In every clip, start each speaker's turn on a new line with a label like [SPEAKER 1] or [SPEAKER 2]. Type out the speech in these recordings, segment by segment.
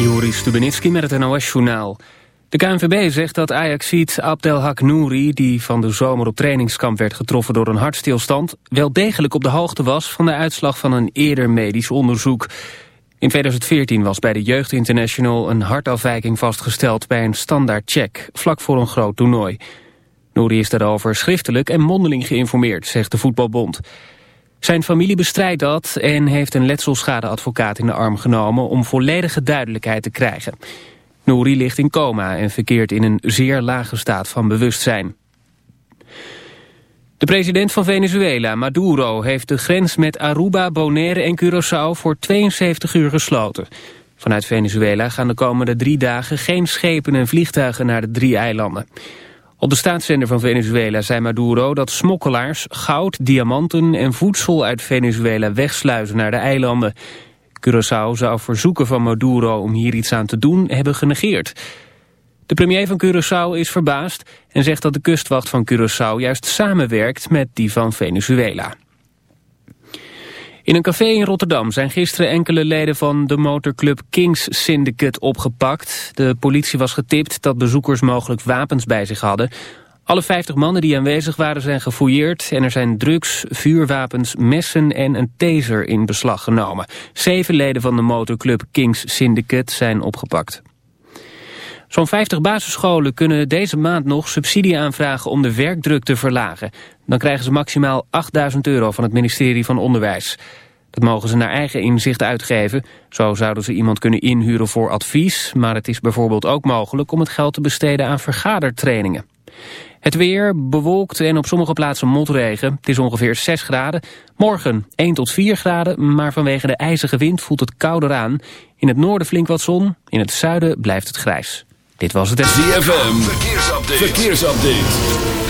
[SPEAKER 1] Joris Stubenitski met het NOS-journaal. De KNVB zegt dat Ajaxiet Abdelhak Nouri... die van de zomer op trainingskamp werd getroffen door een hartstilstand... wel degelijk op de hoogte was van de uitslag van een eerder medisch onderzoek. In 2014 was bij de Jeugd International een hartafwijking vastgesteld... bij een standaard check, vlak voor een groot toernooi. Nouri is daarover schriftelijk en mondeling geïnformeerd, zegt de Voetbalbond... Zijn familie bestrijdt dat en heeft een letselschadeadvocaat in de arm genomen om volledige duidelijkheid te krijgen. Nouri ligt in coma en verkeert in een zeer lage staat van bewustzijn. De president van Venezuela, Maduro, heeft de grens met Aruba, Bonaire en Curaçao voor 72 uur gesloten. Vanuit Venezuela gaan de komende drie dagen geen schepen en vliegtuigen naar de drie eilanden. Op de staatszender van Venezuela zei Maduro dat smokkelaars goud, diamanten en voedsel uit Venezuela wegsluizen naar de eilanden. Curaçao zou verzoeken van Maduro om hier iets aan te doen hebben genegeerd. De premier van Curaçao is verbaasd en zegt dat de kustwacht van Curaçao juist samenwerkt met die van Venezuela. In een café in Rotterdam zijn gisteren enkele leden van de motorclub Kings Syndicate opgepakt. De politie was getipt dat bezoekers mogelijk wapens bij zich hadden. Alle 50 mannen die aanwezig waren zijn gefouilleerd en er zijn drugs, vuurwapens, messen en een taser in beslag genomen. Zeven leden van de motorclub Kings Syndicate zijn opgepakt. Zo'n 50 basisscholen kunnen deze maand nog subsidie aanvragen om de werkdruk te verlagen. Dan krijgen ze maximaal 8000 euro van het ministerie van Onderwijs. Dat mogen ze naar eigen inzicht uitgeven. Zo zouden ze iemand kunnen inhuren voor advies, maar het is bijvoorbeeld ook mogelijk om het geld te besteden aan vergadertrainingen. Het weer bewolkt en op sommige plaatsen motregen. Het is ongeveer 6 graden. Morgen 1 tot 4 graden, maar vanwege de ijzige wind voelt het kouder aan. In het noorden flink wat zon, in het zuiden blijft het grijs. Dit was het...
[SPEAKER 2] ZFM, verkeersupdate. verkeersupdate.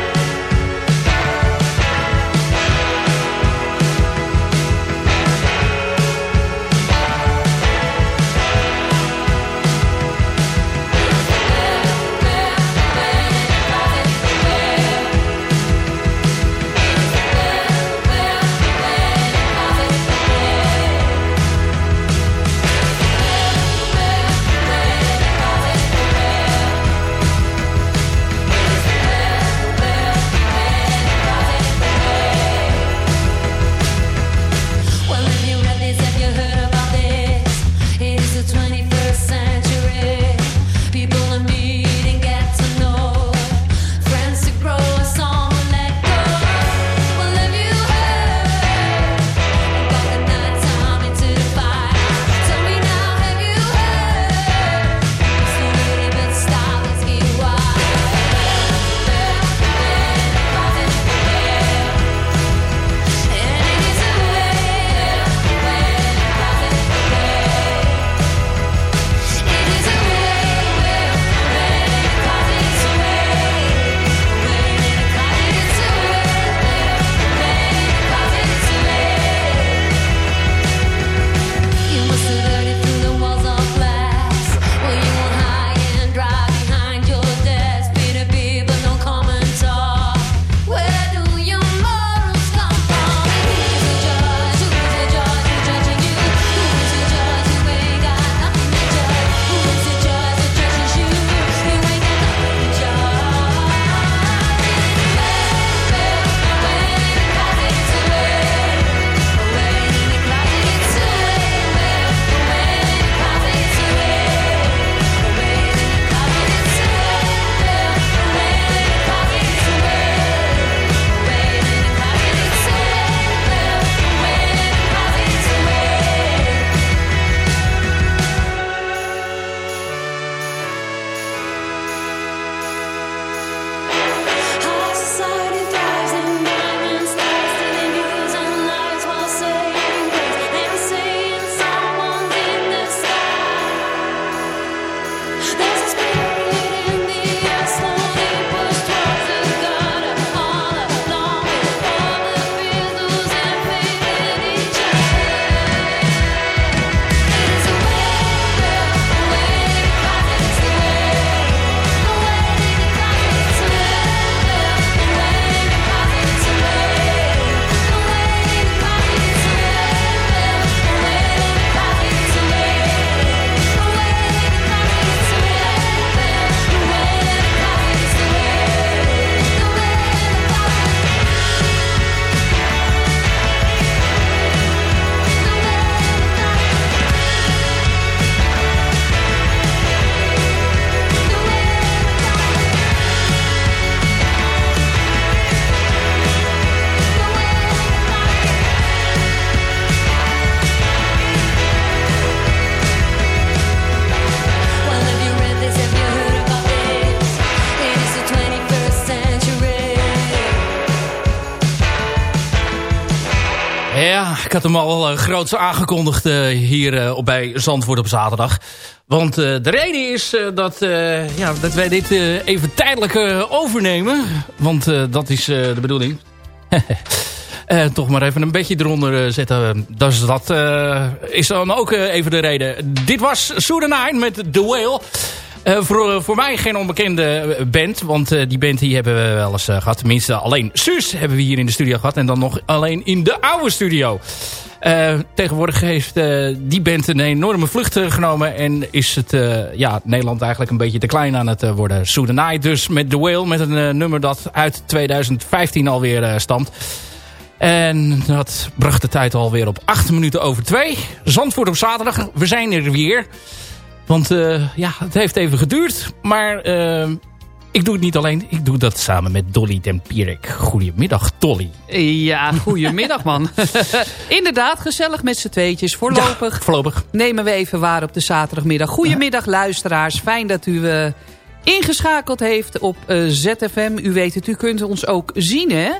[SPEAKER 3] Ik had hem al uh, groots aangekondigd uh, hier uh, bij Zandvoort op zaterdag. Want de reden is dat, ja, dat wij dit even tijdelijk overnemen. Want dat is de bedoeling. toch maar even een beetje eronder zetten. Dus dat is dan ook even de reden. Dit was Soedanine met The Whale. Uh, voor, voor mij geen onbekende band. Want die band die hebben we wel eens gehad. Tenminste, alleen Suus hebben we hier in de studio gehad. En dan nog alleen in de oude studio. tegenwoordig heeft die band een enorme vlucht genomen. En is het ja, Nederland eigenlijk een beetje te klein aan het worden. Soedanai dus met The Whale. Met een nummer dat uit 2015 alweer stamt. En dat bracht de tijd alweer op 8 minuten over 2. Zandvoort op zaterdag. We zijn er weer. Want uh, ja, het heeft even geduurd. Maar uh, ik doe het niet alleen. Ik doe dat samen met Dolly Tempierik. Goedemiddag, Dolly.
[SPEAKER 4] Ja, goedemiddag man. Inderdaad, gezellig met z'n tweetjes. Voorlopig,
[SPEAKER 3] ja, voorlopig
[SPEAKER 4] nemen we even waar op de zaterdagmiddag. Goedemiddag luisteraars. Fijn dat u uh, ingeschakeld heeft op ZFM. U weet het, u kunt ons ook zien hè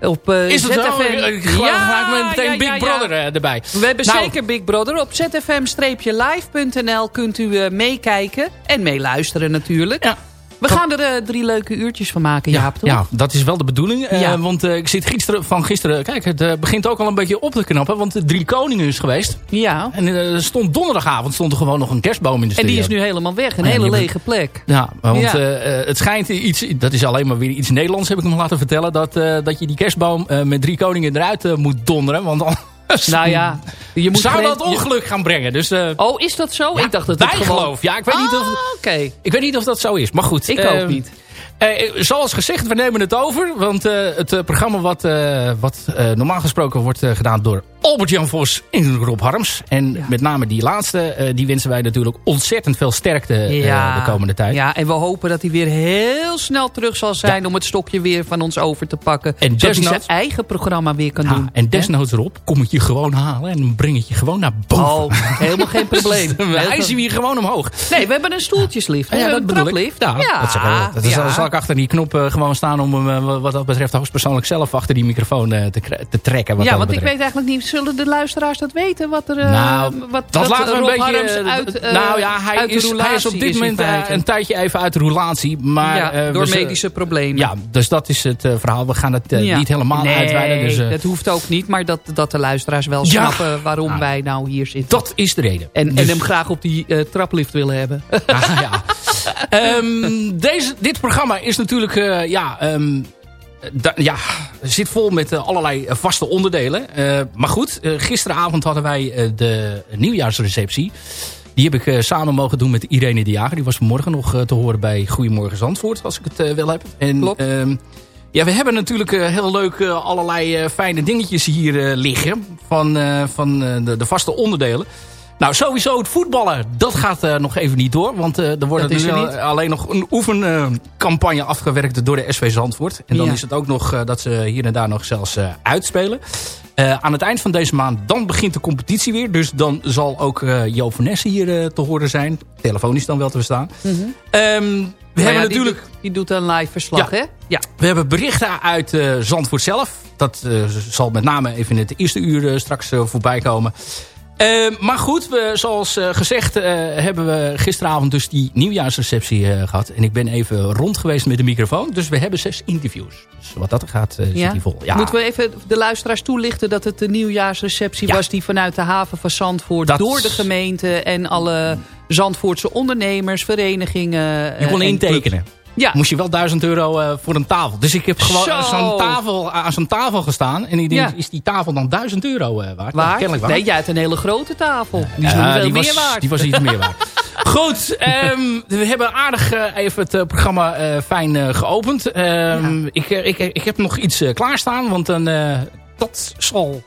[SPEAKER 4] op uh,
[SPEAKER 3] Is het
[SPEAKER 4] ZFM.
[SPEAKER 3] Zo? Ik ja, met meteen ja, Big Brother ja. erbij.
[SPEAKER 4] We hebben nou. zeker Big Brother. Op zfm-live.nl kunt u uh, meekijken. En meeluisteren natuurlijk. Ja. We gaan er uh, drie leuke uurtjes van maken, Jaap, toch?
[SPEAKER 3] Ja, dat is wel de bedoeling. Uh, want uh, ik zit gisteren, van gisteren... Kijk, het begint ook al een beetje op te knappen. Want de Drie Koningen is geweest.
[SPEAKER 4] Ja.
[SPEAKER 3] En er stond donderdagavond stond er gewoon nog een kerstboom in de studio.
[SPEAKER 4] En die is nu helemaal weg. Een hele lege plek.
[SPEAKER 3] Ja, want het schijnt iets... Dat is alleen maar weer iets Nederlands, heb ik hem laten vertellen. Dat, dat je die kerstboom met Drie Koningen eruit moet donderen. Want
[SPEAKER 4] nou ja,
[SPEAKER 3] je moet zou dat ongeluk gaan brengen. Dus, uh,
[SPEAKER 4] oh, is dat zo?
[SPEAKER 3] Ja,
[SPEAKER 4] ik dacht dat
[SPEAKER 3] het
[SPEAKER 4] gewoon...
[SPEAKER 3] geloof. Ja, ik weet,
[SPEAKER 4] ah,
[SPEAKER 3] niet of,
[SPEAKER 4] okay.
[SPEAKER 3] ik weet niet of dat zo is. Maar goed.
[SPEAKER 4] Ik uh, ook niet.
[SPEAKER 3] Uh, zoals gezegd, we nemen het over. Want het programma wat, wat normaal gesproken wordt gedaan door Albert-Jan Vos en Rob Harms. En ja. met name die laatste, uh, die wensen wij natuurlijk ontzettend veel sterkte ja. uh, de komende tijd.
[SPEAKER 4] Ja, en we hopen dat hij weer heel snel terug zal zijn... Ja. om het stokje weer van ons over te pakken. En zodat hij zijn eigen programma weer kan doen.
[SPEAKER 3] En desnoods Rob, kom het je gewoon halen en breng het je gewoon naar boven.
[SPEAKER 4] Oh, helemaal geen probleem.
[SPEAKER 3] Hij zien we hier gewoon omhoog.
[SPEAKER 4] Nee, we hebben een stoeltjeslift.
[SPEAKER 3] Ja, dat bedoel ik.
[SPEAKER 4] Ja.
[SPEAKER 3] Dat, zal, dat is, zal ik achter die knop uh, gewoon staan... om hem wat dat betreft hoogstpersoonlijk zelf achter die microfoon te, te trekken. Wat
[SPEAKER 4] ja, want
[SPEAKER 3] betreft.
[SPEAKER 4] ik weet eigenlijk niet... zullen de luisteraars dat weten? Wat er, uh,
[SPEAKER 3] nou,
[SPEAKER 4] wat,
[SPEAKER 3] dat
[SPEAKER 4] wat
[SPEAKER 3] laten we een beetje...
[SPEAKER 4] Uit, uh,
[SPEAKER 3] nou ja, hij is, hij is op dit moment uh, een tijdje even uit de roulatie. Maar,
[SPEAKER 4] ja, door medische problemen.
[SPEAKER 3] Ja, dus dat is het verhaal. We gaan het ja. niet helemaal
[SPEAKER 4] nee,
[SPEAKER 3] uitweiden. Dus,
[SPEAKER 4] dat hoeft ook niet. Maar dat, dat de luisteraars wel ja. snappen waarom nou, wij nou hier zitten.
[SPEAKER 3] Dat is de reden.
[SPEAKER 4] En, dus. en hem graag op die traplift willen hebben.
[SPEAKER 3] Ah, ja. um, deze, dit programma is natuurlijk... ja, um, Da, ja, zit vol met uh, allerlei uh, vaste onderdelen. Maar goed, gisteravond hadden wij de nieuwjaarsreceptie. Die heb ik samen mogen doen met Irene de Jager. Die was vanmorgen nog te horen bij Goedemorgen Zandvoort, als ik het wel heb. En,
[SPEAKER 4] Klopt.
[SPEAKER 3] Ehm, ja, we hebben natuurlijk heel leuk allerlei fijne dingetjes hier liggen. Van, van de, de vaste onderdelen. Nou, sowieso het voetballen, dat gaat uh, nog even niet door. Want uh, er wordt nu er alleen nog een oefencampagne afgewerkt door de SV Zandvoort. En dan ja. is het ook nog uh, dat ze hier en daar nog zelfs uitspelen. aan het eind van deze maand, dan begint de competitie weer. Dus dan zal ook van Nessen hier te horen zijn. Telefonisch dan wel te verstaan.
[SPEAKER 4] Mm -hmm.
[SPEAKER 3] um, we
[SPEAKER 4] maar
[SPEAKER 3] hebben
[SPEAKER 4] ja,
[SPEAKER 3] natuurlijk...
[SPEAKER 4] Die doet, die doet een live verslag,
[SPEAKER 3] ja.
[SPEAKER 4] hè?
[SPEAKER 3] Ja. We hebben berichten uit Zandvoort zelf. Dat zal met name even in het eerste uur straks voorbij komen. Uh, maar goed, we, zoals uh, gezegd uh, hebben we gisteravond dus die nieuwjaarsreceptie gehad. En ik ben even rond geweest met de microfoon. Dus we hebben zes interviews. Dus wat dat er gaat,
[SPEAKER 4] ja?
[SPEAKER 3] zit die vol.
[SPEAKER 4] Ja. Moeten we even de luisteraars toelichten dat het de nieuwjaarsreceptie ja. was... die vanuit de haven van Zandvoort
[SPEAKER 3] dat...
[SPEAKER 4] door de gemeente en alle Zandvoortse ondernemers, verenigingen...
[SPEAKER 3] Je kon intekenen.
[SPEAKER 4] Ja.
[SPEAKER 3] Moest je wel 1000 euro uh, voor een tafel. Dus ik heb gewoon aan zo'n tafel, aan zo'n tafel gestaan. En ik denk, ja. is die tafel dan 1000 euro uh, waard?
[SPEAKER 4] Waard?
[SPEAKER 3] waard?
[SPEAKER 4] Nee, jij hebt een hele grote tafel. Die is nog veel
[SPEAKER 3] die
[SPEAKER 4] meer
[SPEAKER 3] was,
[SPEAKER 4] waard.
[SPEAKER 3] Die was iets meer waard. Goed, um, we hebben aardig uh, even het programma fijn geopend. Um, ja. ik, ik, ik heb nog iets klaarstaan, want dan, dat zal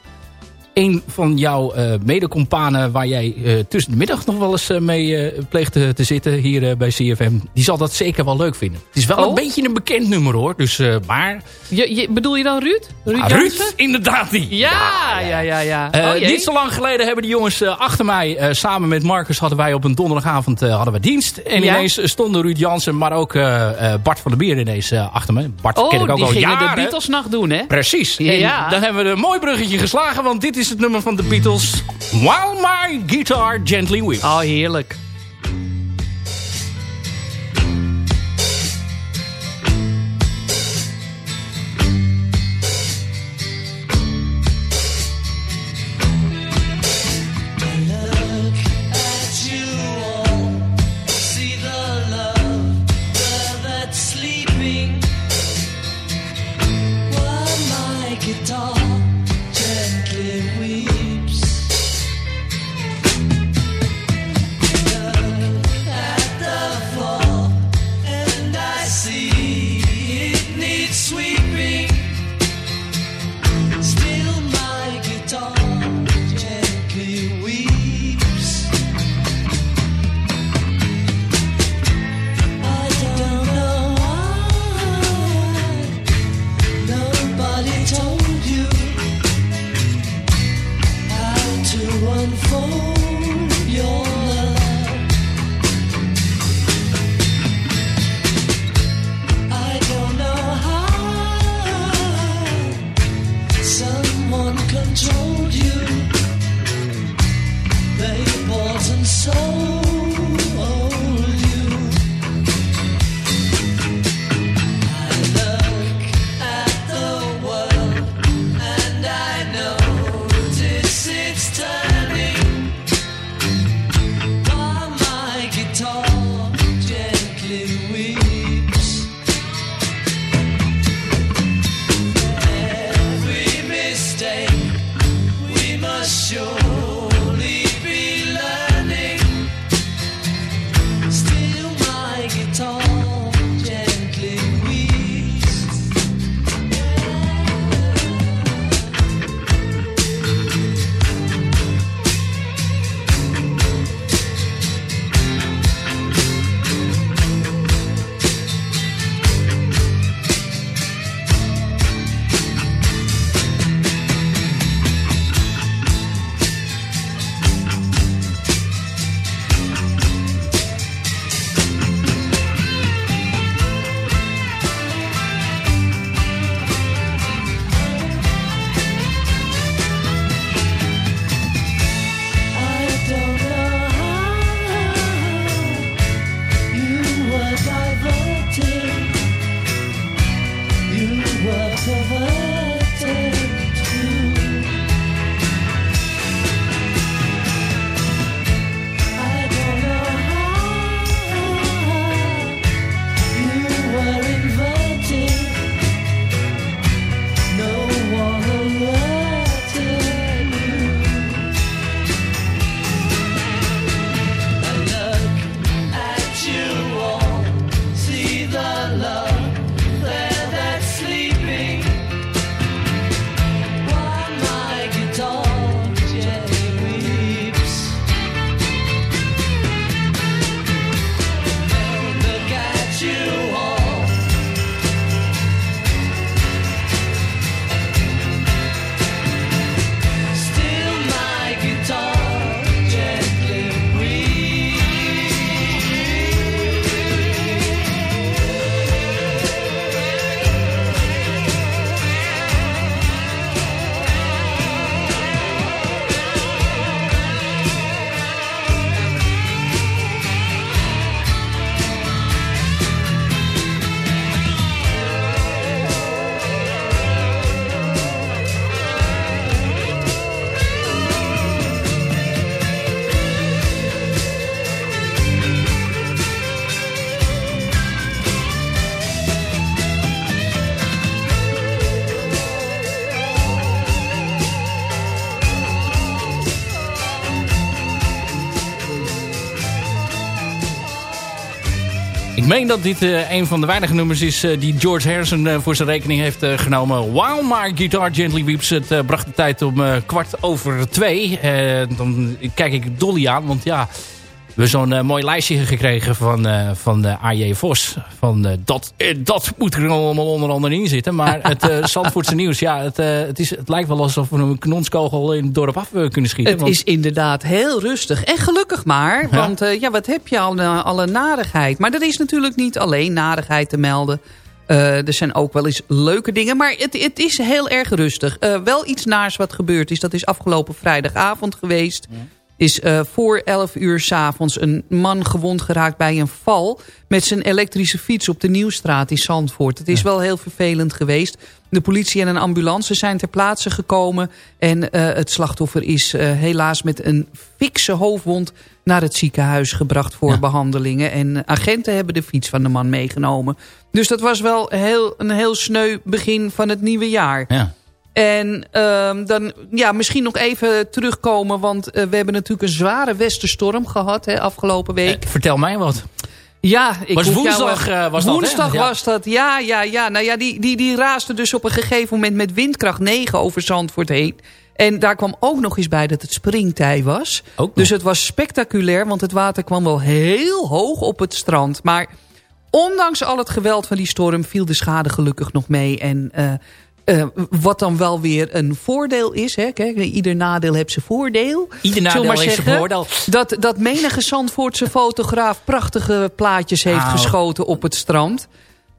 [SPEAKER 3] een van jouw uh, medecompanen waar jij uh, tussen de middag nog wel eens uh, mee pleegt te, te, zitten hier bij CFM. Die zal dat zeker wel leuk vinden. Het is wel
[SPEAKER 4] oh?
[SPEAKER 3] een beetje een bekend nummer hoor. Dus, maar...
[SPEAKER 4] Je, je, bedoel je dan Ruud?
[SPEAKER 3] Ruud, ah, Ruud inderdaad die.
[SPEAKER 4] Ja, ja, ja. ja,
[SPEAKER 3] ja. Oh, niet zo lang geleden hebben die jongens achter mij, samen met Marcus hadden wij op een donderdagavond hadden we dienst. En
[SPEAKER 4] ja?
[SPEAKER 3] ineens stonden Ruud Jansen, maar ook Bart van der Bier ineens achter me. Bart
[SPEAKER 4] oh,
[SPEAKER 3] ken ik ook
[SPEAKER 4] die
[SPEAKER 3] al
[SPEAKER 4] gingen
[SPEAKER 3] jaren.
[SPEAKER 4] de Beatlesnacht doen hè?
[SPEAKER 3] Precies.
[SPEAKER 4] Ja,
[SPEAKER 3] en dan hebben we een mooi bruggetje geslagen, want dit is is het nummer van de Beatles. While my guitar gently weeps.
[SPEAKER 4] Oh, heerlijk.
[SPEAKER 3] Meen dat dit eh, een van de weinige nummers is eh, die George Harrison eh, voor zijn rekening heeft genomen. While My Guitar Gently Weeps. Het bracht de tijd om kwart over twee. Dan kijk ik Dolly aan, want ja... We hebben zo'n eh, mooi lijstje gekregen van, eh van de AJ Vos. Van, eh, dat, eh, dat moet er allemaal onder andere in zitten. Maar het eh Zandvoortse nieuws, ja, het, eh, het, is, het lijkt wel alsof we een kanonskogel in het dorp af eh, kunnen schieten.
[SPEAKER 4] Het
[SPEAKER 3] want-
[SPEAKER 4] is inderdaad heel rustig. En gelukkig maar.
[SPEAKER 3] Ja.
[SPEAKER 4] Want eh, ja, wat heb je al, eh, alle narigheid. Maar er is natuurlijk niet alleen narigheid te melden. Eh, er zijn ook wel eens leuke dingen, maar het, het is heel erg rustig. Eh, wel iets naars wat gebeurd is, dat is afgelopen vrijdagavond geweest. Is eh, voor 11 uur s'avonds een man gewond geraakt bij een val... met zijn elektrische fiets op de Nieuwstraat in Zandvoort. Het is wel heel vervelend geweest. De politie en een ambulance zijn ter plaatse gekomen... en eh, het slachtoffer is eh, helaas met een fikse hoofdwond... naar het ziekenhuis gebracht voor
[SPEAKER 3] Ja.
[SPEAKER 4] behandelingen. En agenten hebben de fiets van de man meegenomen. Dus dat was wel heel, een heel sneu begin van het nieuwe jaar.
[SPEAKER 3] Ja.
[SPEAKER 4] En ehm, dan ja, misschien nog even terugkomen, want eh, we hebben natuurlijk een zware westerstorm gehad hè, afgelopen week.
[SPEAKER 3] Eh, vertel mij wat.
[SPEAKER 4] ja, ik
[SPEAKER 3] was
[SPEAKER 4] jou,
[SPEAKER 3] woensdag,
[SPEAKER 4] eh,
[SPEAKER 3] was dat,
[SPEAKER 4] woensdag
[SPEAKER 3] Ja.
[SPEAKER 4] was dat, ja, ja, ja. Nou ja, die, die, die raasde dus op een gegeven moment met windkracht 9 over Zandvoort heen. En daar kwam ook nog eens bij dat het springtij was. Dus het was spectaculair, want het water kwam wel heel hoog op het strand. Maar ondanks al het geweld van die storm viel de schade gelukkig nog mee. En eh, eh, wat dan wel weer een voordeel is. Hè? Kijk, ieder nadeel heeft zijn voordeel.
[SPEAKER 3] Ieder nadeel heeft zijn voordeel.
[SPEAKER 4] Dat, dat menige Zandvoortse fotograaf prachtige plaatjes heeft
[SPEAKER 3] Nou.
[SPEAKER 4] geschoten op het strand.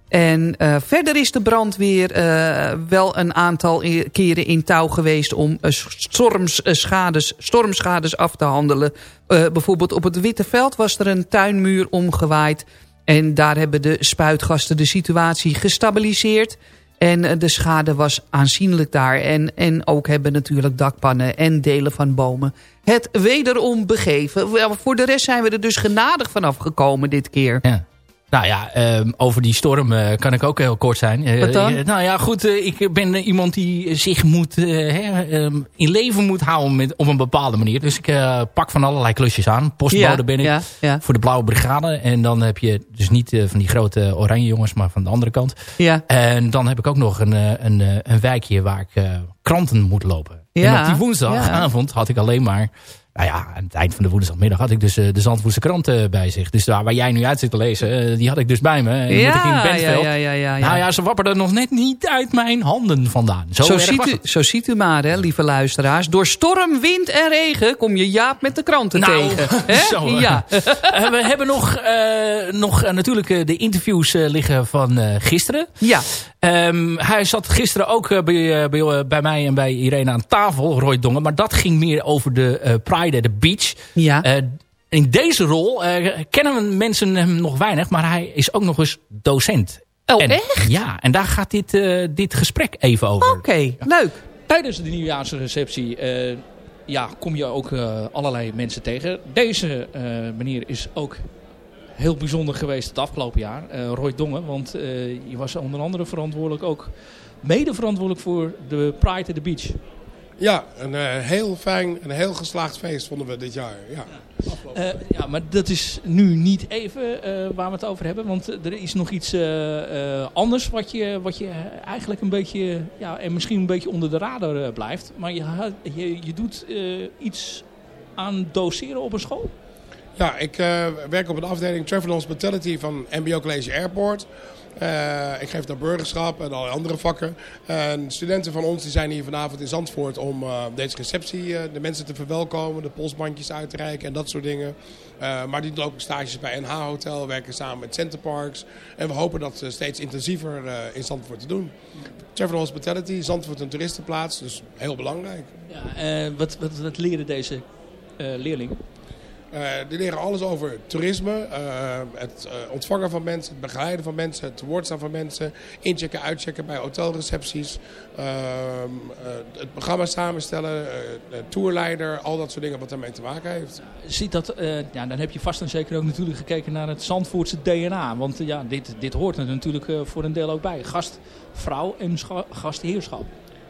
[SPEAKER 4] En eh, verder is de brandweer eh, wel een aantal keren in touw geweest... om eh, storms, eh, schades, stormschades af te handelen. Bijvoorbeeld op het Witte Veld was er een tuinmuur omgewaaid. En daar hebben de spuitgasten de situatie gestabiliseerd. En eh, de schade was aanzienlijk daar. En, en ook hebben natuurlijk dakpannen en delen van bomen het wederom begeven. Voor de rest zijn we er dus genadig vanaf gekomen dit keer.
[SPEAKER 3] Ja. Nou ja, ehm, over die storm eh, kan ik ook heel kort zijn. Eh,
[SPEAKER 4] Wat dan?
[SPEAKER 3] eh, nou ja, goed, ik ben iemand die zich moet, eh, hè, ehm, in leven moet houden met, op een bepaalde manier. Dus ik pak van allerlei klusjes aan. Postbode ben ik
[SPEAKER 4] ja, ja,
[SPEAKER 3] voor de Blauwe Brigade. En dan heb je dus niet van die grote oranje jongens, maar van de andere kant.
[SPEAKER 4] ja.
[SPEAKER 3] En dan heb ik ook nog een, een, een wijkje waar ik kranten moet lopen.
[SPEAKER 4] Ja,
[SPEAKER 3] en op die woensdagavond had ik alleen maar... Nou ja, aan het eind van de woensdagmiddag had ik dus eh, de Zandvoortse krant eh, bij zich. Dus daar waar jij nu uit zit te lezen, eh, die had ik dus bij me. En moet ik in
[SPEAKER 4] Ja, ja, ja, ja, ja, ja.
[SPEAKER 3] Nou ja, ze wapperden nog net niet uit mijn handen vandaan. Zo,
[SPEAKER 4] ziet, u, zo ziet u maar, hè, lieve luisteraars. Door storm, wind en regen kom je Jaap met de kranten
[SPEAKER 3] Nou,
[SPEAKER 4] tegen. Hè?
[SPEAKER 3] zo,
[SPEAKER 4] ja.
[SPEAKER 3] We hebben nog, nog natuurlijk de interviews liggen van gisteren.
[SPEAKER 4] ja,
[SPEAKER 3] Ehm, hij zat gisteren ook bij, bij, bij mij en bij Irene aan tafel, Roy Dongen. Maar dat ging meer over de Pride at the Beach.
[SPEAKER 4] ja.
[SPEAKER 3] Eh, in deze rol eh, kennen mensen hem nog weinig, maar hij is ook nog eens docent.
[SPEAKER 4] Oh,
[SPEAKER 3] En-
[SPEAKER 4] echt?
[SPEAKER 3] Ja, en daar gaat dit, eh, dit gesprek even over.
[SPEAKER 4] Oké, leuk.
[SPEAKER 5] Tijdens de nieuwjaarsreceptie eh, ja, kom je ook allerlei mensen tegen. Deze eh, meneer is ook heel bijzonder geweest het afgelopen jaar. eh, Roy Dongen, want eh, je was onder andere verantwoordelijk ook mede verantwoordelijk voor de Pride at the Beach.
[SPEAKER 6] Ja, een eh, heel fijn en heel geslaagd feest vonden we dit jaar. Ja.
[SPEAKER 5] Eh, ja, maar dat is nu niet even eh, waar we het over hebben. Want er is nog iets anders wat je, wat je eigenlijk een beetje... Ja, en misschien een beetje onder de radar blijft. Maar je, je, je doet iets aan doseren op een school.
[SPEAKER 6] Ja, ik werk op een afdeling Travel Hospitality van MBO College Airport. Eh, ik geef daar burgerschap en allerlei andere vakken. En studenten van ons die zijn hier vanavond in Zandvoort om eh, deze receptie, eh, de mensen te verwelkomen, de polsbandjes uit te reiken en dat soort dingen. Maar die ook stages bij NH Hotel, werken samen met Centerparks. En we hopen dat steeds intensiever in Zandvoort te doen. Travel Hospitality, Zandvoort een toeristenplaats, dus heel belangrijk.
[SPEAKER 5] Ja, wat, wat, wat leren deze leerlingen?
[SPEAKER 6] Eh, die leren alles over toerisme, eh, het eh, ontvangen van mensen, het begeleiden van mensen, het te woord staan van mensen, inchecken, uitchecken bij hotelrecepties, ehm, eh, het programma samenstellen, de tourleider, al dat soort dingen wat daarmee te maken heeft.
[SPEAKER 5] Ziet dat, ja, dan heb je vast en zeker ook natuurlijk gekeken naar het Zandvoortse DNA. Want ja, dit, dit hoort er natuurlijk voor een deel ook bij. Gastvrouw en scha- gastheerschap.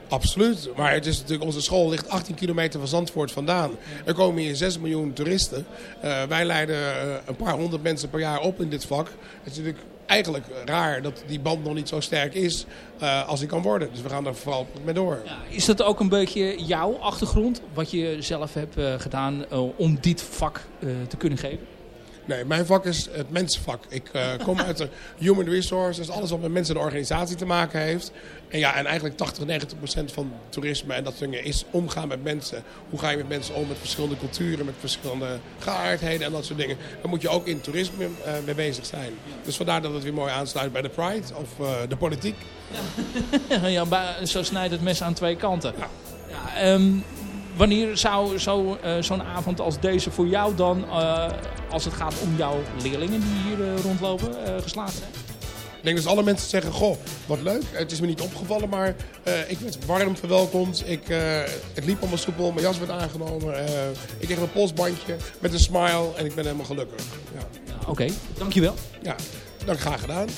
[SPEAKER 6] Absoluut, maar het is natuurlijk, onze school ligt 18 kilometer van Zandvoort vandaan. Er komen hier 6 miljoen toeristen. Eh, wij leiden eh, een paar honderd mensen per jaar op in dit vak. Het is natuurlijk eigenlijk raar dat die band nog niet zo sterk is eh, als die kan worden. Dus we gaan er vooral mee door.
[SPEAKER 5] Ja, is dat ook een beetje jouw achtergrond? Wat je zelf hebt gedaan om dit vak te kunnen geven?
[SPEAKER 6] Nee, mijn vak is het mensenvak. Ik eh, kom uit de human resources, alles wat met mensen en organisatie te maken heeft. En ja, en eigenlijk 80, 90 procent van toerisme en dat soort dingen is omgaan met mensen. Hoe ga je met mensen om, met verschillende culturen, met verschillende geaardheden en dat soort dingen. Daar moet je ook in toerisme eh, mee bezig zijn. Dus vandaar dat het weer mooi aansluit bij de Pride of eh, de politiek.
[SPEAKER 5] ja, bij- zo snijdt het mes aan twee kanten. Ja, ehm, wanneer zou zo, eh, zo'n avond als deze voor jou dan, eh, als het gaat om jouw leerlingen die hier eh, rondlopen, eh, geslaagd zijn?
[SPEAKER 6] Ik denk dat alle mensen zeggen, goh, wat leuk. Het is me niet opgevallen, maar eh, ik werd warm verwelkomd. Ik, eh, het liep allemaal soepel, mijn jas werd aangenomen. eh, ik kreeg een polsbandje met een smile en ik ben helemaal gelukkig. Ja,
[SPEAKER 5] Ja, Oké, dankjewel.
[SPEAKER 6] ja dank graag gedaan.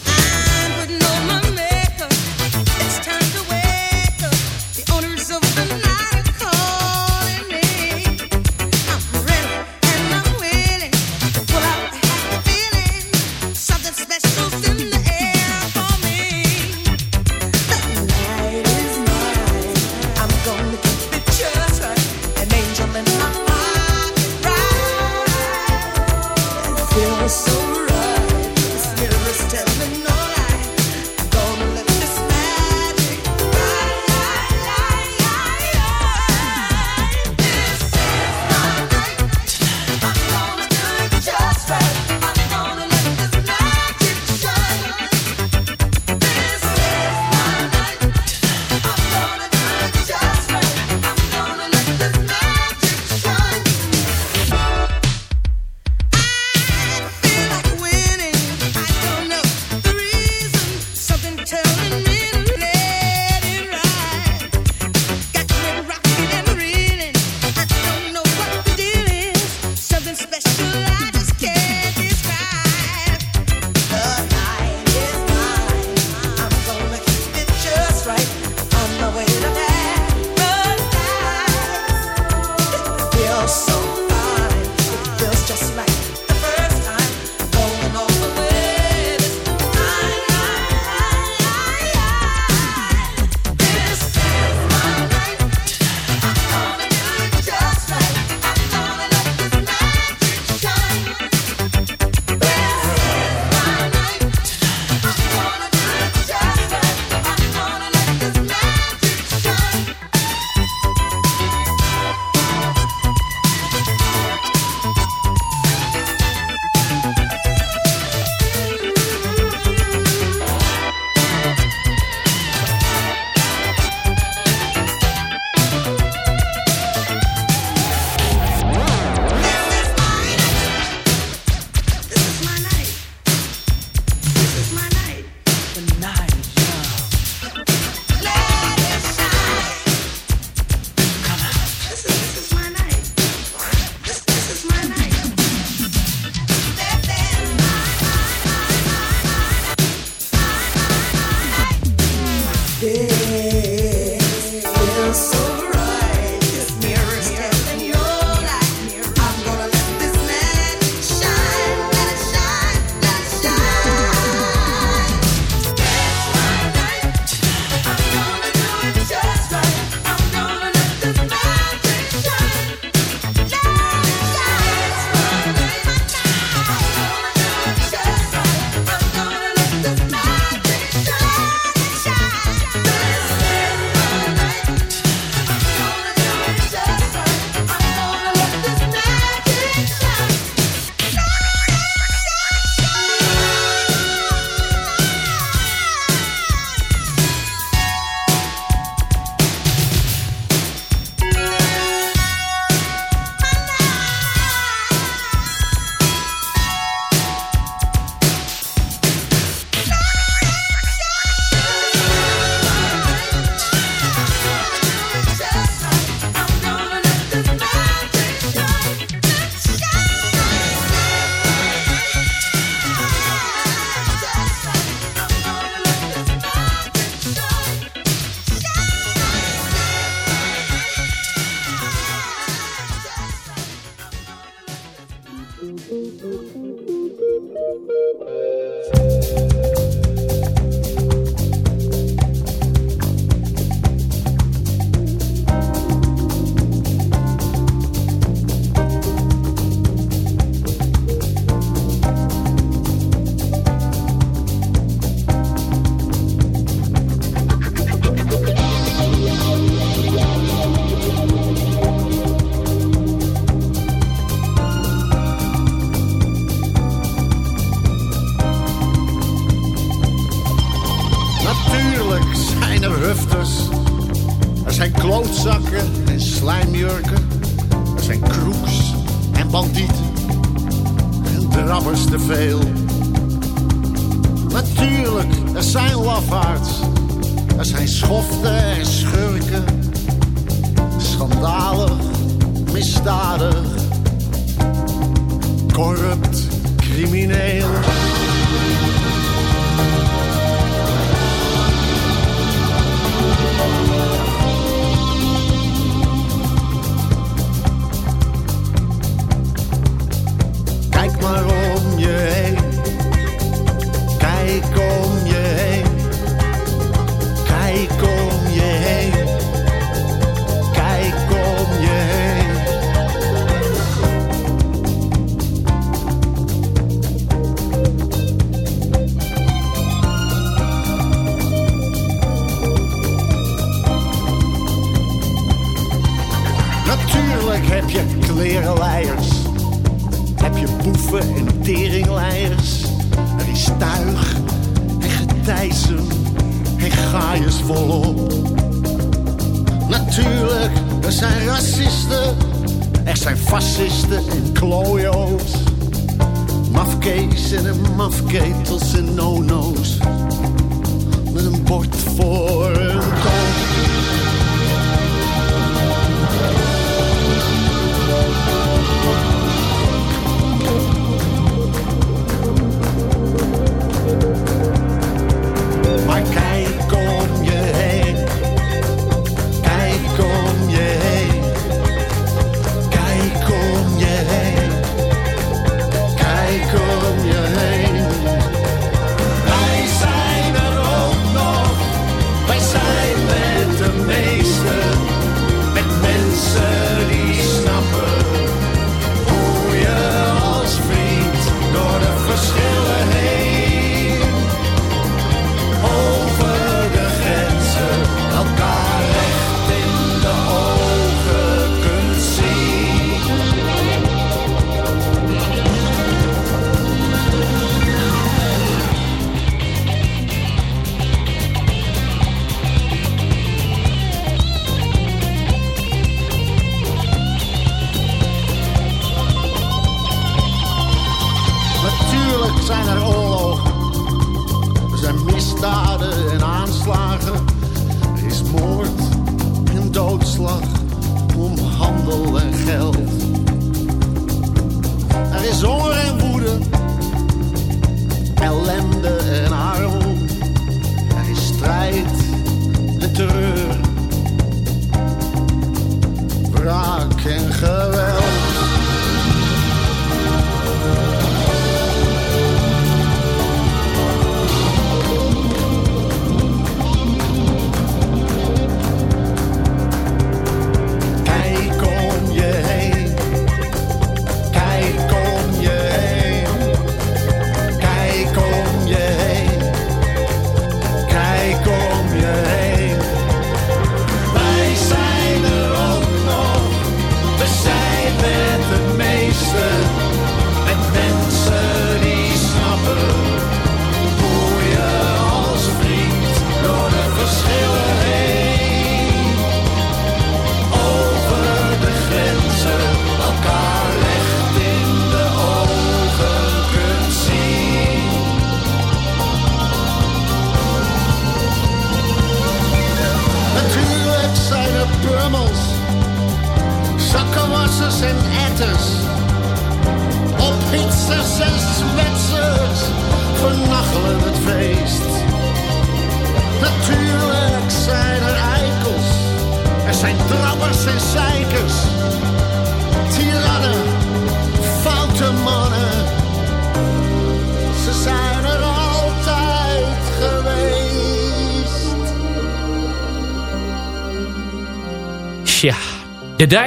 [SPEAKER 7] en getijzen en gaaiers volop. Natuurlijk, er zijn racisten, er zijn fascisten en klojo's. Mafkees en mafketels en no-no's. Met een bord voor en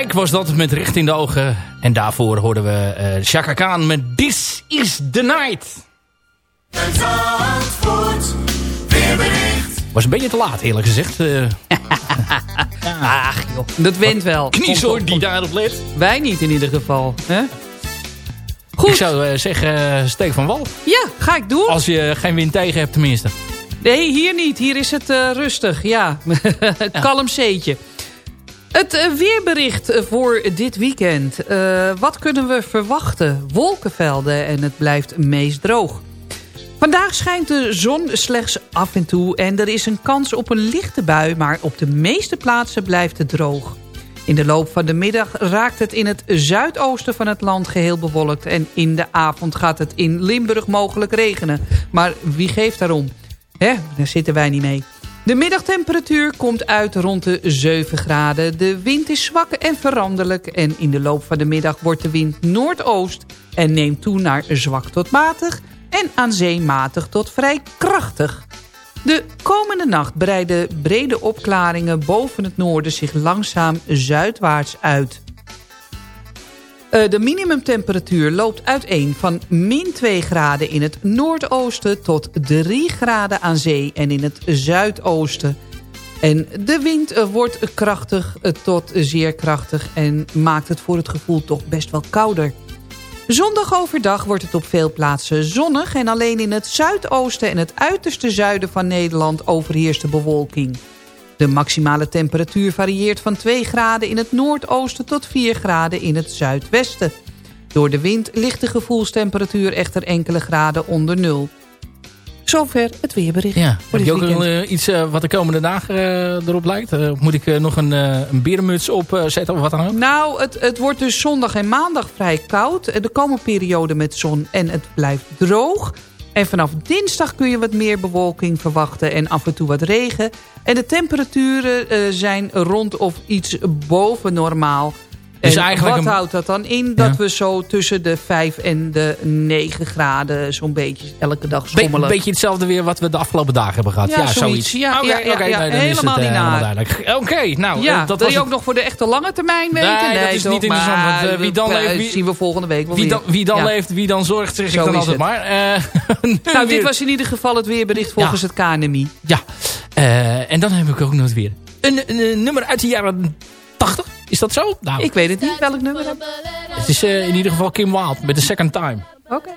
[SPEAKER 3] Ik was dat met Recht in de Ogen. En daarvoor hoorden we uh, Khan met This is the Night. Zandvoort, weerbericht. Was een beetje te laat eerlijk gezegd. Uh,
[SPEAKER 4] Ach joh. Dat wint wel.
[SPEAKER 3] Knies die daarop let.
[SPEAKER 4] Wij niet in ieder geval. Hè? Goed.
[SPEAKER 3] Ik zou eh, zeggen, steek van wal.
[SPEAKER 4] Ja, ga ik doen.
[SPEAKER 3] Als je geen wind tegen hebt tenminste.
[SPEAKER 4] Nee, hier niet. Hier is het rustig. Ja, kalm zeetje. Het eh, weerbericht voor dit weekend. Eh, wat kunnen we verwachten? Wolkenvelden en het blijft meest droog. Vandaag schijnt de zon slechts af en toe en er is een kans op een lichte bui... maar op de meeste plaatsen blijft het droog. In de loop van de middag raakt het in het zuidoosten van het land geheel bewolkt... en in de avond gaat het in Limburg mogelijk regenen. Maar wie geeft daarom? Hè, daar zitten wij niet mee. De middagtemperatuur komt uit rond de 7 graden. De wind is zwak en veranderlijk. En in de loop van de middag wordt de wind noordoost... en neemt toe naar zwak tot matig... en aan zee matig tot vrij krachtig. De komende nacht breiden brede opklaringen boven het noorden... zich langzaam zuidwaarts uit. Uh, de minimumtemperatuur loopt uiteen van min 2 graden in het noordoosten... tot 3 graden aan zee en in het zuidoosten. En de wind uh, wordt krachtig uh, tot zeer krachtig... en maakt het voor het gevoel toch best wel kouder. Zondag overdag wordt het op veel plaatsen zonnig... en alleen in het zuidoosten en het uiterste zuiden van Nederland overheerst de bewolking. De maximale temperatuur varieert van 2 graden in het noordoosten tot 4 graden in het zuidwesten. Door de wind ligt de gevoelstemperatuur echter enkele graden onder nul. Zover het weerbericht.
[SPEAKER 3] Ja. Heb je ook
[SPEAKER 4] weekend.
[SPEAKER 3] uh, iets uh, wat de komende dagen uh, erop lijkt? Uh, moet ik nog een, een berenmuts opzetten of wat dan ook?
[SPEAKER 4] Nou, het, het wordt dus zondag en maandag vrij koud. Er komen perioden met zon en het blijft droog. En vanaf dinsdag kun je wat meer bewolking verwachten en af en toe wat regen. En de temperaturen uh, zijn rond of iets boven normaal.
[SPEAKER 3] Dus
[SPEAKER 4] en
[SPEAKER 3] eigenlijk
[SPEAKER 4] wat
[SPEAKER 3] een...
[SPEAKER 4] houdt dat dan in? Dat we zo tussen de 5 en de 9 graden zo'n beetje elke dag schommelen.
[SPEAKER 3] Een Be beetje hetzelfde weer wat we de afgelopen dagen hebben gehad.
[SPEAKER 4] Ja,
[SPEAKER 3] Ja,
[SPEAKER 4] zoiets.
[SPEAKER 3] zoiets.
[SPEAKER 4] Ja, ja, ja,
[SPEAKER 3] nee,
[SPEAKER 4] helemaal
[SPEAKER 3] het,
[SPEAKER 4] niet
[SPEAKER 3] uh,
[SPEAKER 4] naar.
[SPEAKER 3] Oké, nou,
[SPEAKER 4] ja,
[SPEAKER 3] uh, dat
[SPEAKER 4] wil je
[SPEAKER 3] het.
[SPEAKER 4] ook nog voor de echte lange termijn weten?
[SPEAKER 3] Nee, dat is
[SPEAKER 4] toch?
[SPEAKER 3] niet interessant,
[SPEAKER 4] Maar
[SPEAKER 3] want, uh, wie dan leeft, wie-
[SPEAKER 4] zien we volgende week wel
[SPEAKER 3] Wie
[SPEAKER 4] weer.
[SPEAKER 3] dan, wie dan leeft, wie dan zorgt, zeg ik dan altijd
[SPEAKER 4] het.
[SPEAKER 3] maar. Eh,
[SPEAKER 4] Nou, dit was in ieder geval het weerbericht volgens het KNMI.
[SPEAKER 3] Ja, Eh, en dan heb ik ook nog weer een nummer uit de jaren 80. Is dat zo? Nou,
[SPEAKER 4] Ik weet het niet, welk nummer
[SPEAKER 3] het is eh, in ieder geval Kim Wilde met The Second Time.
[SPEAKER 4] Oké.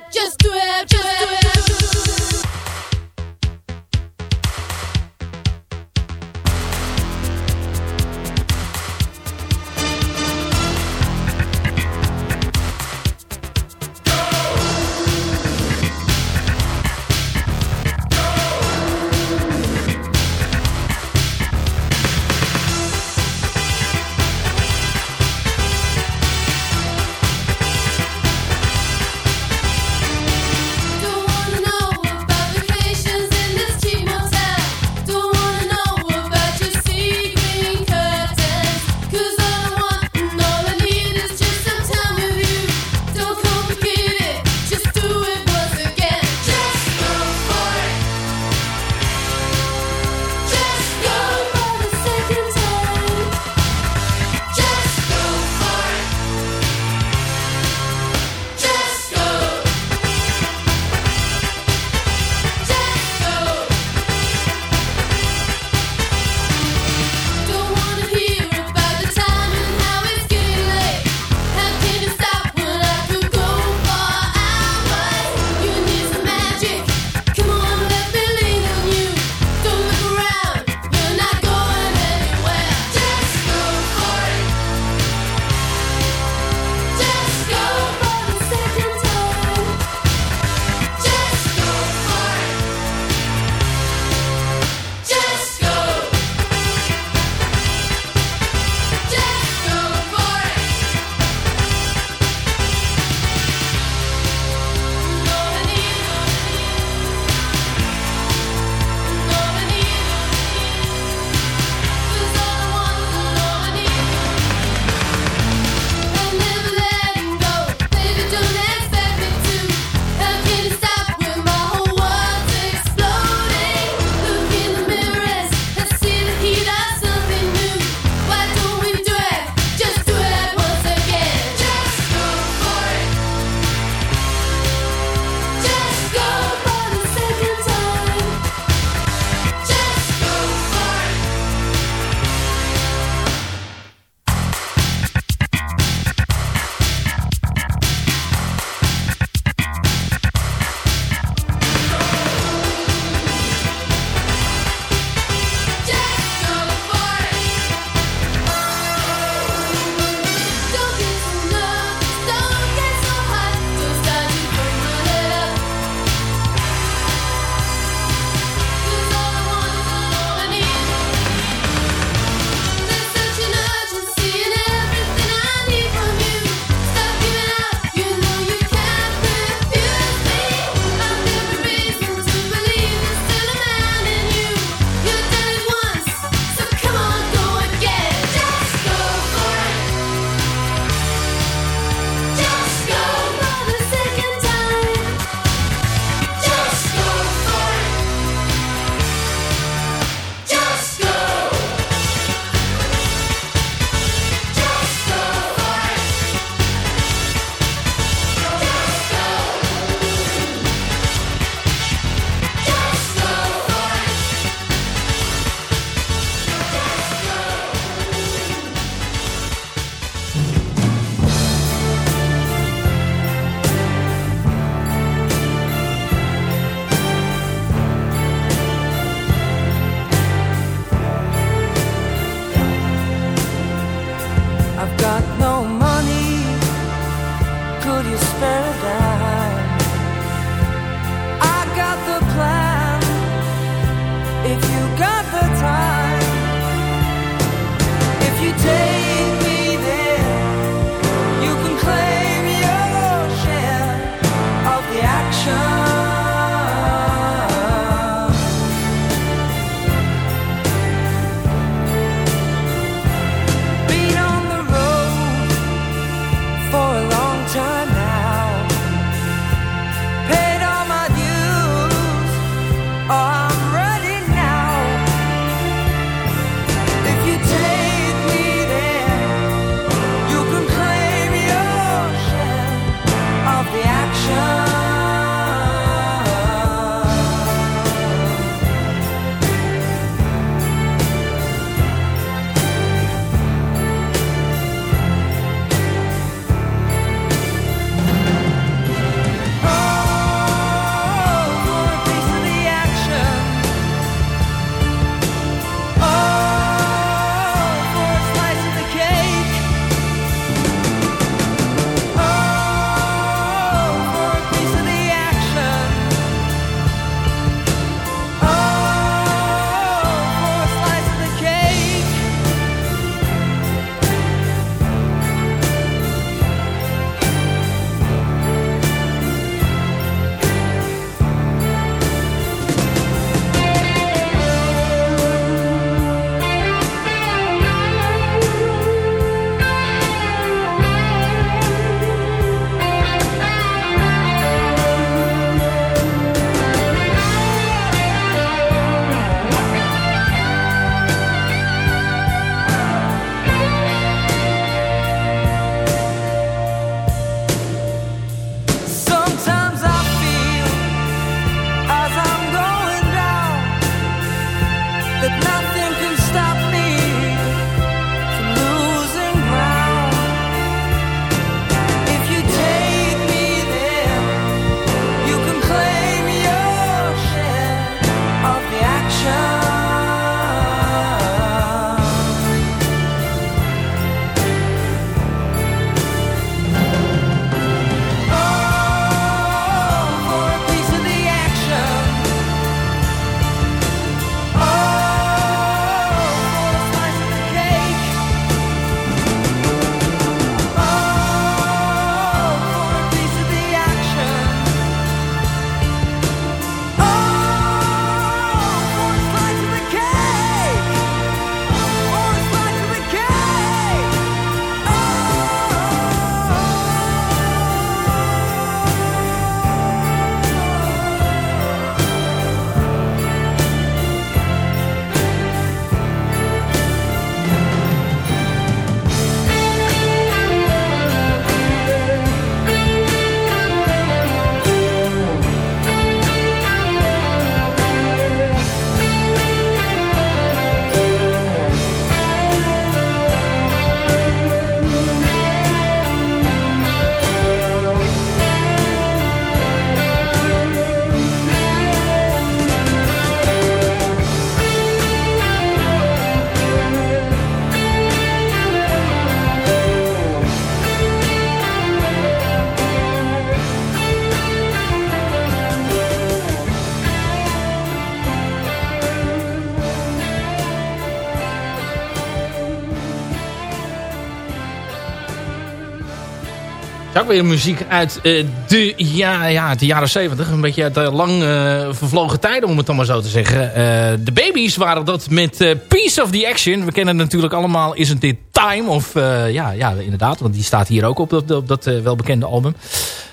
[SPEAKER 3] Weer muziek uit eh, de, ja, ja, de jaren 70. Een beetje uit de lang eh, vervlogen tijden, om het dan maar zo te zeggen. Eh, de babies waren dat met Piece of the Action. We kennen natuurlijk allemaal Isn't It Time? Of ja, ja, inderdaad, want die staat hier ook op dat, op dat welbekende album.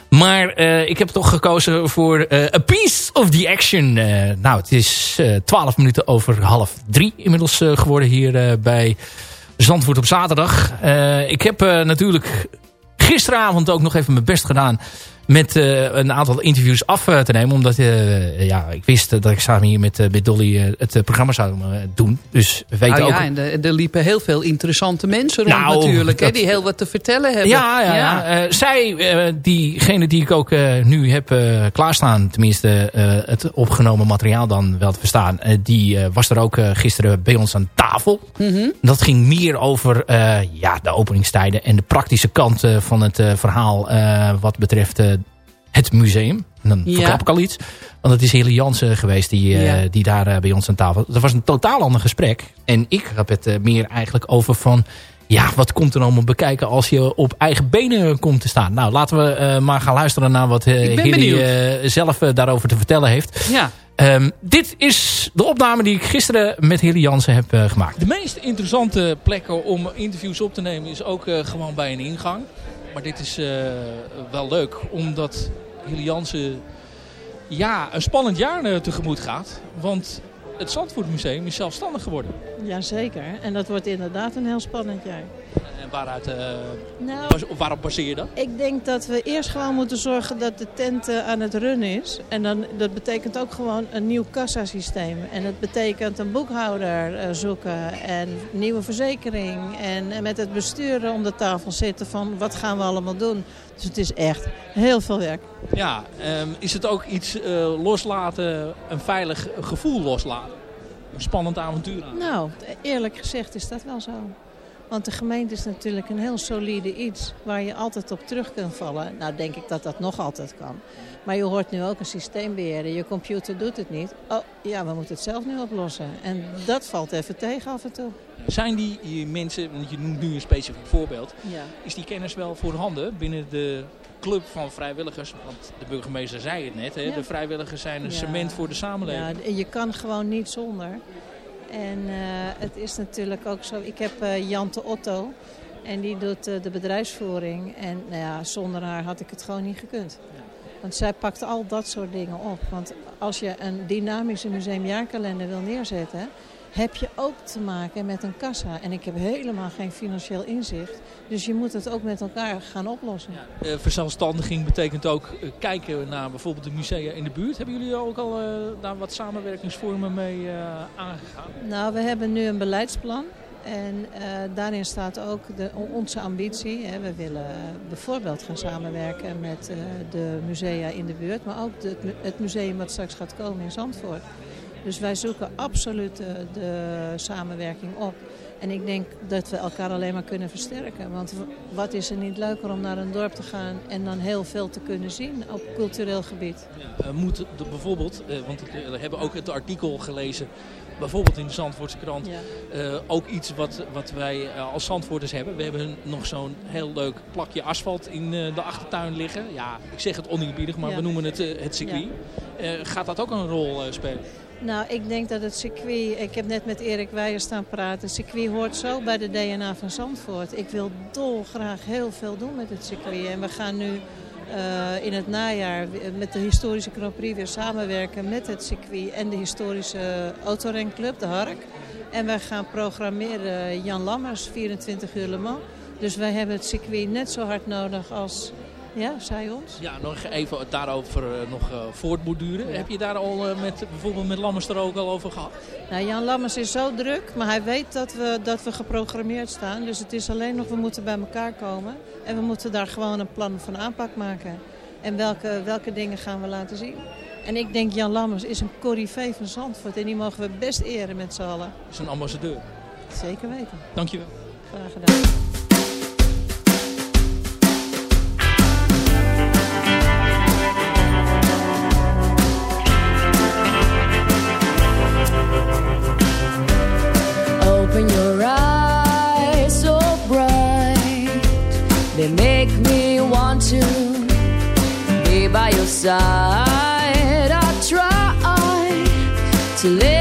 [SPEAKER 3] Maar ik heb toch gekozen voor A Piece of the Action. Nou, het is 12 minuten over half drie inmiddels geworden hier bij Zandvoort op zaterdag. Ik heb natuurlijk gisteravond ook nog even mijn best gedaan met eh, een aantal interviews af eh, te nemen. Omdat eh, ja, ik wist dat ik samen hier met, met Dolly het programma zou doen. Dus we weten
[SPEAKER 4] Nou
[SPEAKER 3] ook...
[SPEAKER 4] ja, en er, er liepen heel veel interessante mensen rond
[SPEAKER 3] Nou,
[SPEAKER 4] natuurlijk. Die heel wat te vertellen hebben.
[SPEAKER 3] Ja, ja, ja. Zij, diegene die ik ook nu heb klaarstaan, tenminste het opgenomen materiaal dan wel te verstaan, die was er ook gisteren bij ons aan tafel.
[SPEAKER 4] Mhm.
[SPEAKER 3] Dat ging meer over ja, de openingstijden en de praktische kant van het verhaal wat betreft het museum. En dan
[SPEAKER 4] Ja.
[SPEAKER 3] verklap ik al iets. Want het is Hille Jansen geweest die, eh,
[SPEAKER 4] Ja.
[SPEAKER 3] die daar eh, bij ons aan tafel... Dat was een totaal ander gesprek. En ik heb het eh, meer eigenlijk over van... Ja, wat komt er allemaal bekijken als je op eigen benen komt te staan? Nou, laten we eh, maar gaan luisteren naar wat
[SPEAKER 4] benieuwd.
[SPEAKER 3] eh, zelf daarover te vertellen heeft.
[SPEAKER 4] Ja.
[SPEAKER 3] Ehm, dit is de opname die ik gisteren met Hilly Jansen heb eh, gemaakt.
[SPEAKER 5] De meest interessante plekken om interviews op te nemen is ook eh, gewoon bij een ingang. Maar dit is eh, wel leuk, omdat Hilly Jansen ja, een spannend jaar eh, tegemoet gaat. Want het Zandvoortmuseum is zelfstandig geworden.
[SPEAKER 8] Jazeker, en dat wordt inderdaad een heel spannend jaar.
[SPEAKER 5] En waaruit,
[SPEAKER 8] Nou,
[SPEAKER 5] bas- waarop baseer je dat?
[SPEAKER 8] ik denk dat we eerst gewoon moeten zorgen dat de tent eh, aan het runnen is. En dan, dat betekent ook gewoon een nieuw kassasysteem. En dat betekent een boekhouder eh, zoeken en nieuwe verzekering. En, en met het bestuur om de tafel zitten van wat gaan we allemaal doen. Dus het is echt heel veel werk.
[SPEAKER 5] Ja, ehm, is het ook iets loslaten, een veilig gevoel loslaten? Een spannend avontuur aan?
[SPEAKER 8] Nou, eerlijk gezegd is dat wel zo. Want de gemeente is natuurlijk een heel solide iets waar je altijd op terug kunt vallen. Nou denk ik dat dat nog altijd kan. Maar je hoort nu ook een systeem beheren. Je computer doet het niet. Oh ja, we moeten het zelf nu oplossen. En dat valt even tegen af en toe.
[SPEAKER 5] Zijn die die mensen, want je noemt nu een specifiek voorbeeld,
[SPEAKER 8] Ja.
[SPEAKER 5] is die kennis wel voorhanden binnen de club van vrijwilligers? Want de burgemeester zei het net, hè?
[SPEAKER 8] Ja.
[SPEAKER 5] de vrijwilligers zijn een
[SPEAKER 8] Ja.
[SPEAKER 5] cement voor de samenleving.
[SPEAKER 8] Ja, je kan gewoon niet zonder. En eh, het is natuurlijk ook zo. Ik heb eh Jante Otto. En die doet eh, de bedrijfsvoering. En nou ja, zonder haar had ik het gewoon niet gekund. Want zij pakt al dat soort dingen op. Want als je een dynamische museumjaarkalender wil neerzetten... heb je ook te maken met een kassa. En ik heb helemaal geen financieel inzicht. Dus je moet het ook met elkaar gaan oplossen.
[SPEAKER 5] Eh, verzelfstandiging betekent ook eh, kijken naar bijvoorbeeld de musea in de buurt. Hebben jullie ook al eh, daar wat samenwerkingsvormen mee aangegaan?
[SPEAKER 8] Nou, we hebben nu een beleidsplan. En daarin staat ook de, onze ambitie. Hè. We willen bijvoorbeeld gaan samenwerken met de musea in de buurt. Maar ook de, het museum wat straks gaat komen in Zandvoort. Dus wij zoeken absoluut eh, de samenwerking op. En ik denk dat we elkaar alleen maar kunnen versterken. Want wat is er niet leuker om naar een dorp te gaan en dan heel veel te kunnen zien op cultureel gebied.
[SPEAKER 5] Eh, moet de, bijvoorbeeld, eh, want we hebben ook het artikel gelezen, bijvoorbeeld in de Zandvoortse krant,
[SPEAKER 8] Ja.
[SPEAKER 5] ook iets wat, wat wij als Zandvoorters hebben. We hebben nog zo'n heel leuk plakje asfalt in de achtertuin liggen. Ja, ik zeg het oneerbiedig, maar
[SPEAKER 8] Ja.
[SPEAKER 5] we noemen het het circuit. Gaat dat ook een rol spelen?
[SPEAKER 8] Nou, ik denk dat het circuit... Ik heb net met Erik Weijer staan praten. Het circuit hoort zo bij de DNA van Zandvoort. Ik wil dolgraag heel veel doen met het circuit. En we gaan nu eh, in het najaar met de historische Grand Prix weer samenwerken met het circuit en de historische autorenclub, de Hark. En wij gaan programmeren Jan Lammers, 24 uur Le Mans. Dus wij hebben het circuit net zo hard nodig als... Ja, zij ons?
[SPEAKER 5] Ja, nog even daarover eh, nog eh, voortborduren.
[SPEAKER 8] Ja.
[SPEAKER 5] Heb je daar al eh, met, bijvoorbeeld met Lammers er ook al over gehad?
[SPEAKER 8] Nou, Jan Lammers is zo druk, maar hij weet dat we, dat we geprogrammeerd staan. Dus het is alleen nog, we moeten bij elkaar komen. En we moeten daar gewoon een plan van aanpak maken. En welke, welke dingen gaan we laten zien. En ik denk, Jan Lammers is een corrivee van Zandvoort. En die mogen we best eren met z'n allen.
[SPEAKER 5] is een ambassadeur.
[SPEAKER 8] Zeker weten.
[SPEAKER 5] Dankjewel.
[SPEAKER 8] Graag gedaan.
[SPEAKER 9] They make me want to be by your side. I try to live.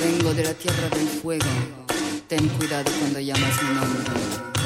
[SPEAKER 10] Vengo de la tierra del fuego. Ten cuidado cuando llamas mi nombre.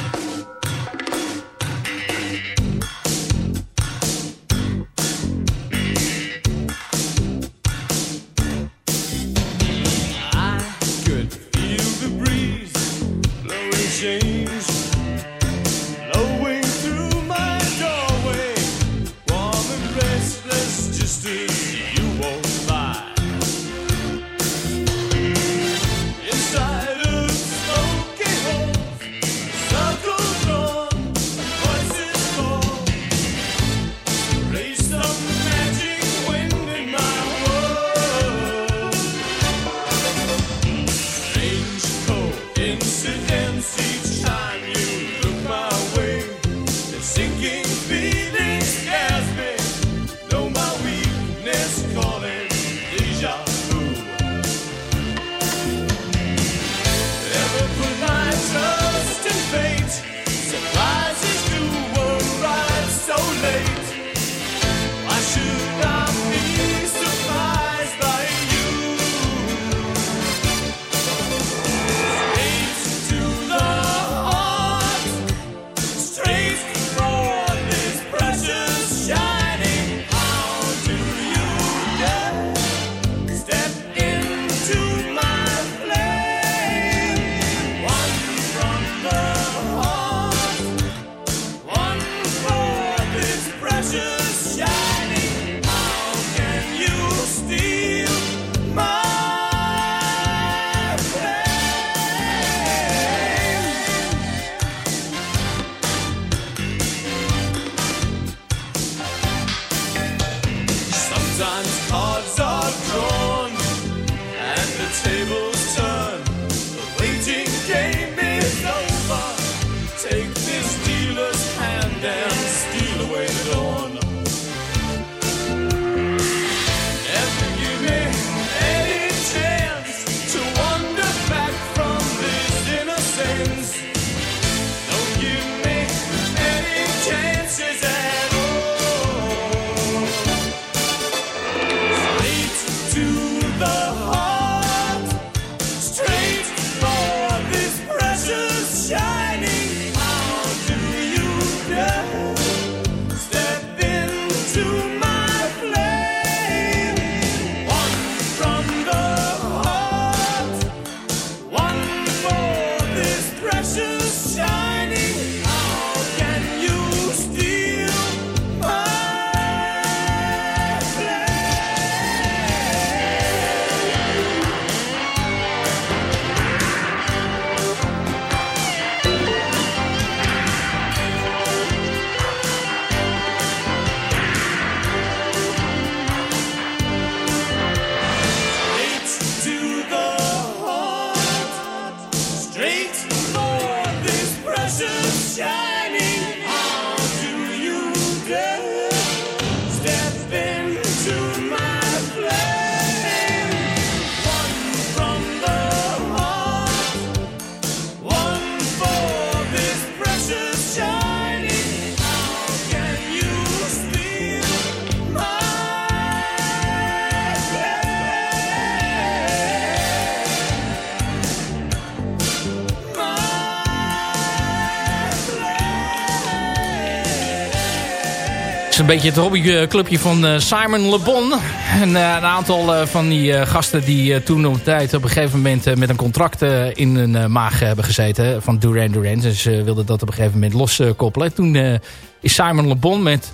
[SPEAKER 9] Is een beetje het hobbyclubje van eh, Simon Le Bon. En eh, een aantal eh, van die gasten die toen op tijd op een gegeven moment met een contract in hun maag hebben gezeten van Duran Duran. Dus ze wilden dat op een gegeven moment loskoppelen. toen is Simon Le Bon met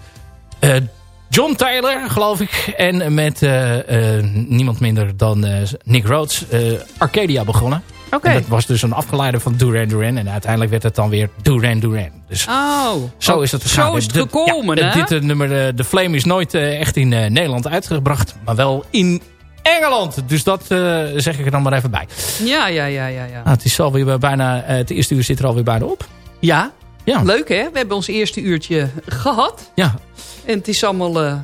[SPEAKER 9] John Taylor, geloof ik. En met niemand minder dan Nick Rhodes Arcadia begonnen.
[SPEAKER 4] Oké.
[SPEAKER 9] En dat was dus een afgeleide van Duran Duran. En uiteindelijk werd het dan weer Duran Duran. Dus
[SPEAKER 4] Oh,
[SPEAKER 9] zo is het
[SPEAKER 4] Zo is het gekomen,
[SPEAKER 9] ja,
[SPEAKER 4] hè?
[SPEAKER 9] Dit eh, nummer, eh, The Flame, is nooit eh, echt in eh, Nederland uitgebracht. Maar wel in Engeland. Dus dat eh, zeg ik er dan maar even bij.
[SPEAKER 4] Ja, ja, ja, ja. Ja,
[SPEAKER 9] Nou, het is alweer bij bijna, eh, het eerste uur zit er alweer bijna op.
[SPEAKER 4] ja.
[SPEAKER 9] Ja.
[SPEAKER 4] leuk hè? We hebben ons eerste uurtje gehad.
[SPEAKER 9] Ja.
[SPEAKER 4] En het is allemaal eh,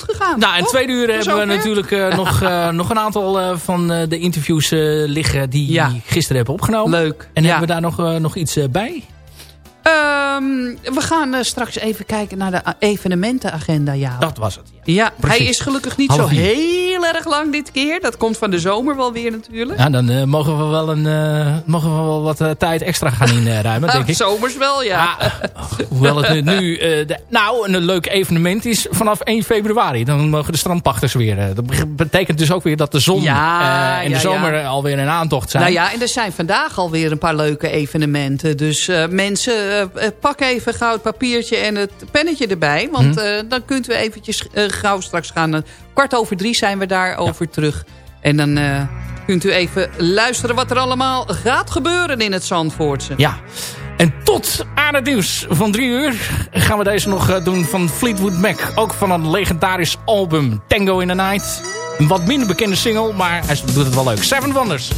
[SPEAKER 4] goed gegaan.
[SPEAKER 9] Nou, in tweede uur hebben we natuurlijk eh, nog, eh, nog een aantal eh, van de interviews liggen die
[SPEAKER 4] Ja.
[SPEAKER 9] gisteren hebben opgenomen.
[SPEAKER 4] Leuk.
[SPEAKER 9] En
[SPEAKER 4] ja.
[SPEAKER 9] hebben we daar nog, nog iets bij?
[SPEAKER 4] Ehm, we gaan straks even kijken naar de evenementenagenda. Ja,
[SPEAKER 9] Dat was het.
[SPEAKER 4] Ja
[SPEAKER 9] precies.
[SPEAKER 4] hij is gelukkig niet
[SPEAKER 9] Half
[SPEAKER 4] zo heel erg lang dit keer. Dat komt van de zomer wel weer natuurlijk.
[SPEAKER 9] Ja, dan eh, mogen we wel, een, eh, mogen we wel wat eh, tijd extra gaan inruimen, denk
[SPEAKER 4] Ah,
[SPEAKER 9] ik.
[SPEAKER 4] zomers wel, ja.
[SPEAKER 9] Hoewel het nu, de- nou een leuk evenement is vanaf 1 februari. Dan mogen de strandpachters weer. dat be- betekent dus ook weer dat de zon
[SPEAKER 4] Ja,
[SPEAKER 9] en
[SPEAKER 4] ja,
[SPEAKER 9] de zomer
[SPEAKER 4] ja.
[SPEAKER 9] alweer in aantocht zijn.
[SPEAKER 4] Nou ja, en er zijn vandaag alweer een paar leuke evenementen. Dus mensen, pak even het papiertje en het pennetje erbij. Want
[SPEAKER 9] Hm.
[SPEAKER 4] dan kunt we eventjes gauw straks gaan. Eh, kwart over drie zijn we daar over terug. En dan eh, kunt u even luisteren wat er allemaal gaat gebeuren in het Zandvoortse.
[SPEAKER 9] Ja. En tot aan het nieuws van drie uur gaan we deze nog eh, doen van Fleetwood Mac. Ook van een legendarisch album Tango in the Night. Een wat minder bekende single, maar hij doet het wel leuk. Seven Wonders.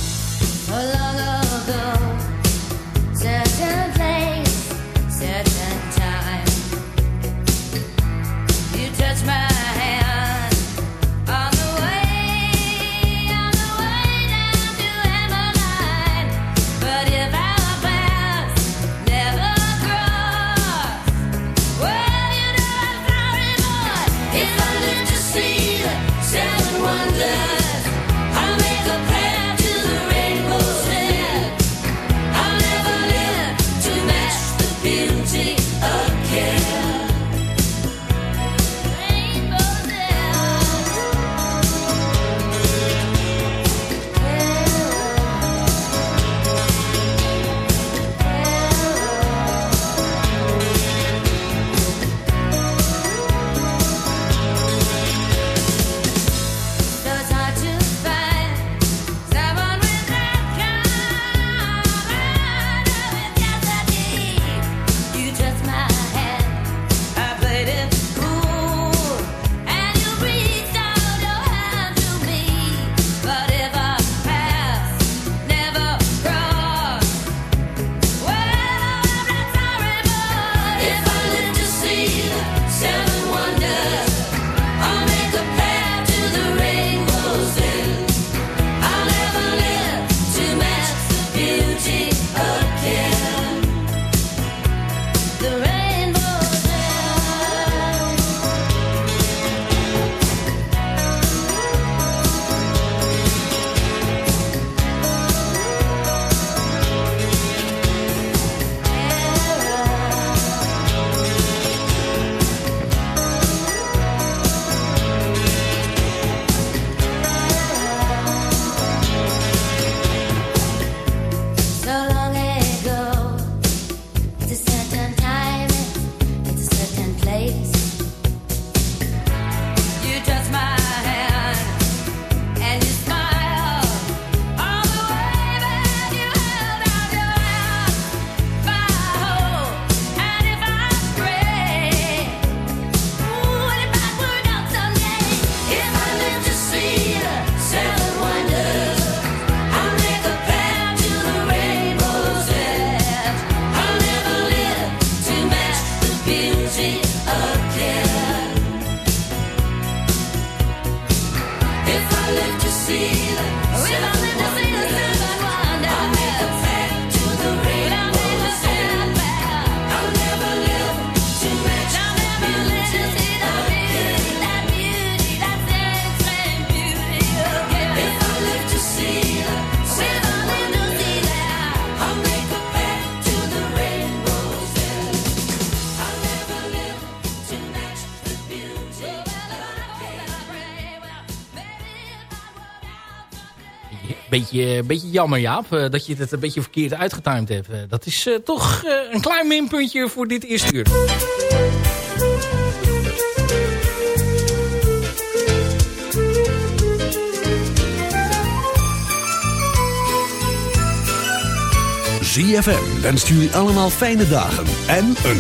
[SPEAKER 3] Beetje, beetje jammer, Jaap, eh, dat je het een beetje verkeerd uitgetimed hebt. Eh, dat is eh, toch een klein minpuntje voor dit eerste uur.
[SPEAKER 2] ZFM wenst jullie allemaal fijne dagen en een